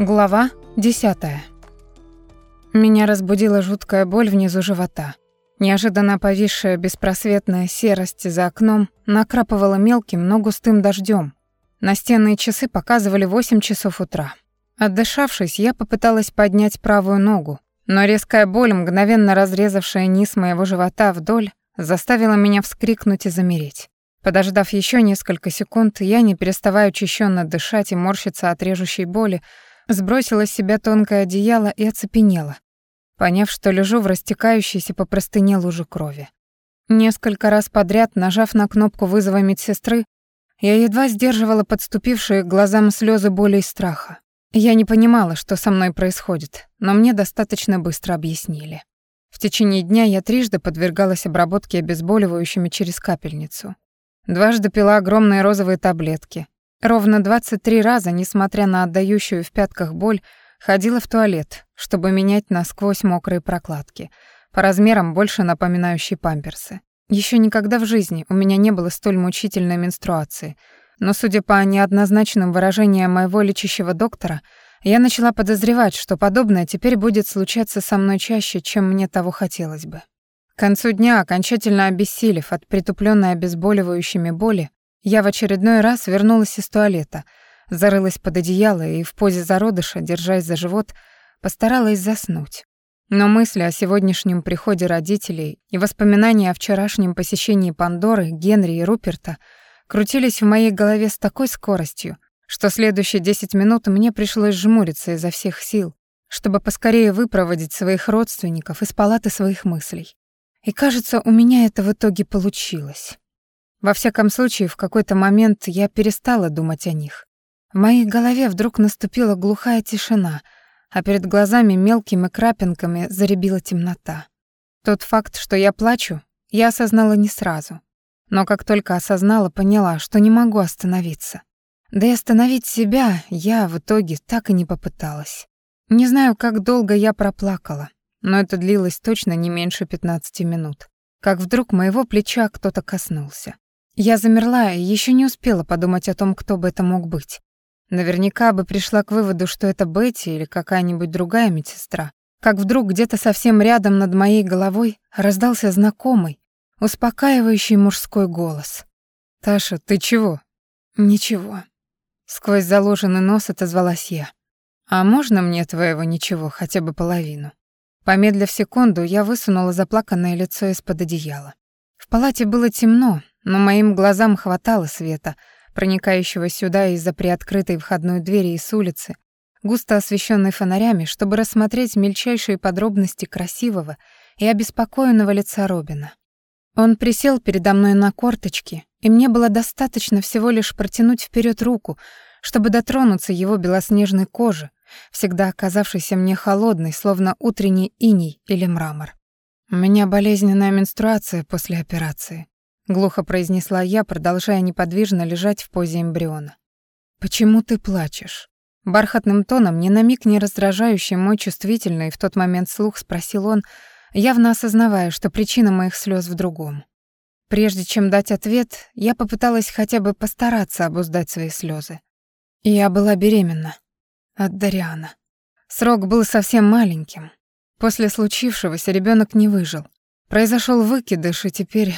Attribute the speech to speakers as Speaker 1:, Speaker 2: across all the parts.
Speaker 1: Глава 10. Меня разбудила жуткая боль внизу живота. Неожиданно повисшая беспросветная серость за окном накрапывала мелким, но густым дождем. Настенные часы показывали 8 часов утра. Отдышавшись, я попыталась поднять правую ногу, но резкая боль, мгновенно разрезавшая низ моего живота вдоль, заставила меня вскрикнуть и замереть. Подождав еще несколько секунд, я, не переставая учащенно дышать и морщиться от режущей боли, сбросила с себя тонкое одеяло и оцепенела, поняв, что лежу в растекающейся по простыне луже крови. Несколько раз подряд, нажав на кнопку вызова медсестры, я едва сдерживала подступившие к глазам слезы боли и страха. Я не понимала, что со мной происходит, но мне достаточно быстро объяснили. В течение дня я трижды подвергалась обработке обезболивающими через капельницу. Дважды пила огромные розовые таблетки, Ровно 23 раза, несмотря на отдающую в пятках боль, ходила в туалет, чтобы менять насквозь мокрые прокладки, по размерам больше напоминающие памперсы. Еще никогда в жизни у меня не было столь мучительной менструации, но, судя по неоднозначным выражениям моего лечащего доктора, я начала подозревать, что подобное теперь будет случаться со мной чаще, чем мне того хотелось бы. К концу дня, окончательно обессилев от притупленной обезболивающими боли, я в очередной раз вернулась из туалета, зарылась под одеяло и в позе зародыша, держась за живот, постаралась заснуть. Но мысли о сегодняшнем приходе родителей и воспоминания о вчерашнем посещении Пандоры, Генри и Руперта крутились в моей голове с такой скоростью, что следующие десять минут мне пришлось жмуриться изо всех сил, чтобы поскорее выпроводить своих родственников из палаты своих мыслей. И кажется, у меня это в итоге получилось. Во всяком случае, в какой-то момент я перестала думать о них. В моей голове вдруг наступила глухая тишина, а перед глазами мелкими крапинками заребила темнота. Тот факт, что я плачу, я осознала не сразу. Но как только осознала, поняла, что не могу остановиться. Да и остановить себя я в итоге так и не попыталась. Не знаю, как долго я проплакала, но это длилось точно не меньше 15 минут. Как вдруг моего плеча кто-то коснулся. Я замерла и еще не успела подумать о том, кто бы это мог быть. Наверняка бы пришла к выводу, что это Бетти или какая-нибудь другая медсестра. Как вдруг где-то совсем рядом над моей головой раздался знакомый, успокаивающий мужской голос. «Таша, ты чего?» «Ничего». Сквозь заложенный нос отозвалась я. «А можно мне твоего ничего, хотя бы половину?» Помедлив секунду, я высунула заплаканное лицо из-под одеяла. В палате было темно, но моим глазам хватало света, проникающего сюда из-за приоткрытой входной двери и с улицы, густо освещенной фонарями, чтобы рассмотреть мельчайшие подробности красивого и обеспокоенного лица Робина. Он присел передо мной на корточки, и мне было достаточно всего лишь протянуть вперед руку, чтобы дотронуться его белоснежной кожи, всегда оказавшейся мне холодной, словно утренний иней или мрамор. У меня болезненная менструация после операции глухо произнесла я, продолжая неподвижно лежать в позе эмбриона. Почему ты плачешь? Бархатным тоном, ни на миг не раздражающий мой чувствительный в тот момент слух спросил он, явно осознавая, что причина моих слез в другом. Прежде чем дать ответ, я попыталась хотя бы постараться обуздать свои слезы. Я была беременна от Дариана. Срок был совсем маленьким. После случившегося ребенок не выжил. Произошел выкидыш, и теперь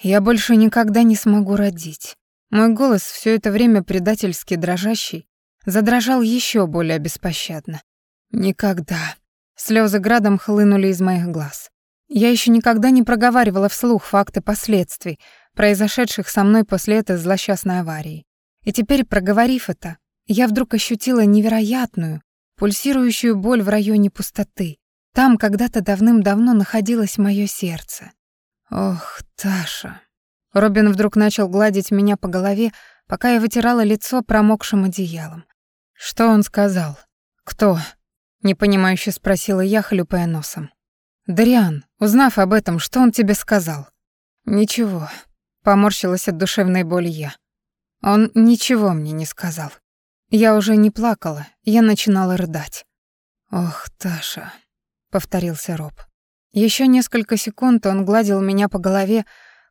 Speaker 1: я больше никогда не смогу родить. Мой голос, все это время предательски дрожащий, задрожал еще более беспощадно. Никогда. Слезы градом хлынули из моих глаз. Я еще никогда не проговаривала вслух факты последствий, произошедших со мной после этой злосчастной аварии. И теперь, проговорив это, я вдруг ощутила невероятную, пульсирующую боль в районе пустоты. Там когда-то давным-давно находилось мое сердце. Ох, Таша. Робин вдруг начал гладить меня по голове, пока я вытирала лицо промокшим одеялом. Что он сказал? Кто? непонимающе спросила я, хлюпая носом. Дариан, узнав об этом, что он тебе сказал? Ничего, поморщилась от душевной боли я. Он ничего мне не сказал. Я уже не плакала, я начинала рыдать. Ох, Таша, повторился Роб. Еще несколько секунд он гладил меня по голове,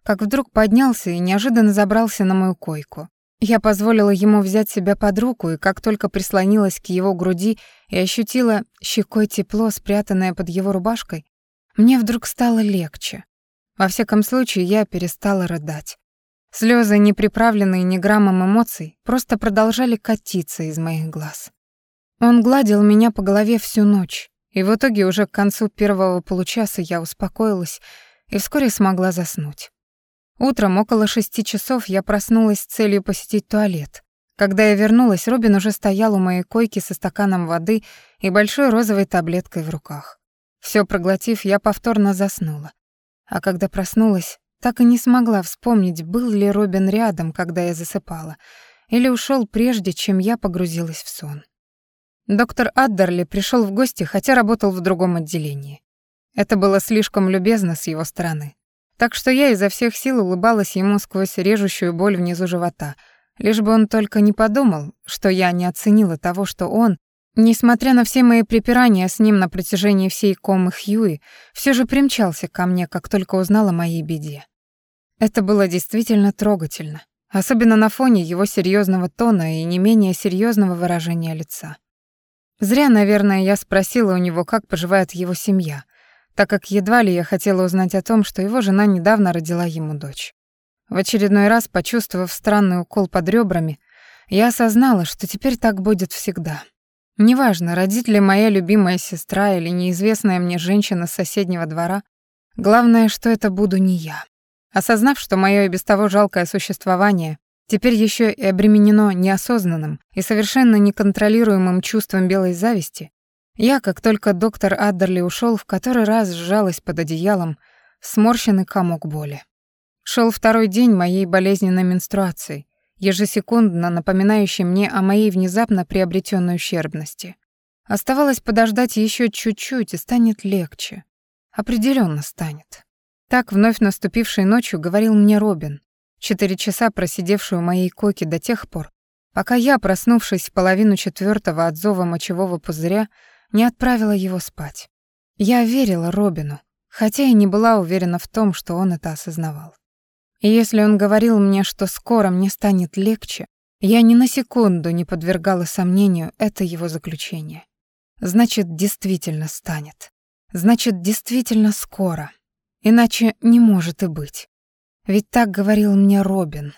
Speaker 1: как вдруг поднялся и неожиданно забрался на мою койку. Я позволила ему взять себя под руку, и как только прислонилась к его груди и ощутила щекой тепло, спрятанное под его рубашкой, мне вдруг стало легче. Во всяком случае, я перестала рыдать. Слезы, не приправленные ни граммом эмоций, просто продолжали катиться из моих глаз. Он гладил меня по голове всю ночь, и в итоге уже к концу первого получаса я успокоилась и вскоре смогла заснуть. Утром около шести часов я проснулась с целью посетить туалет. Когда я вернулась, Робин уже стоял у моей койки со стаканом воды и большой розовой таблеткой в руках. Все проглотив, я повторно заснула. А когда проснулась, так и не смогла вспомнить, был ли Робин рядом, когда я засыпала, или ушел прежде, чем я погрузилась в сон. Доктор Аддерли пришел в гости, хотя работал в другом отделении. Это было слишком любезно с его стороны. Так что я изо всех сил улыбалась ему сквозь режущую боль внизу живота, лишь бы он только не подумал, что я не оценила того, что он, несмотря на все мои припирания с ним на протяжении всей комы Хьюи, все же примчался ко мне, как только узнал о моей беде. Это было действительно трогательно, особенно на фоне его серьезного тона и не менее серьезного выражения лица. Зря, наверное, я спросила у него, как поживает его семья — так как едва ли я хотела узнать о том, что его жена недавно родила ему дочь. В очередной раз, почувствовав странный укол под ребрами, я осознала, что теперь так будет всегда. Неважно, родит ли моя любимая сестра или неизвестная мне женщина с соседнего двора, главное, что это буду не я. Осознав, что мое и без того жалкое существование теперь еще и обременено неосознанным и совершенно неконтролируемым чувством белой зависти, я, как только доктор Аддерли ушел, в который раз сжалась под одеялом, сморщенный комок боли. Шел второй день моей болезненной менструации, ежесекундно напоминающий мне о моей внезапно приобретенной ущербности. Оставалось подождать еще чуть-чуть, и станет легче. Определенно станет. Так вновь наступившей ночью говорил мне Робин, четыре часа просидевший у моей койки до тех пор, пока я, проснувшись в половину четвертого от зова мочевого пузыря, не отправила его спать. Я верила Робину, хотя и не была уверена в том, что он это осознавал. И если он говорил мне, что скоро мне станет легче, я ни на секунду не подвергала сомнению это его заключение. Значит, действительно станет. Значит, действительно скоро. Иначе не может и быть. Ведь так говорил мне Робин.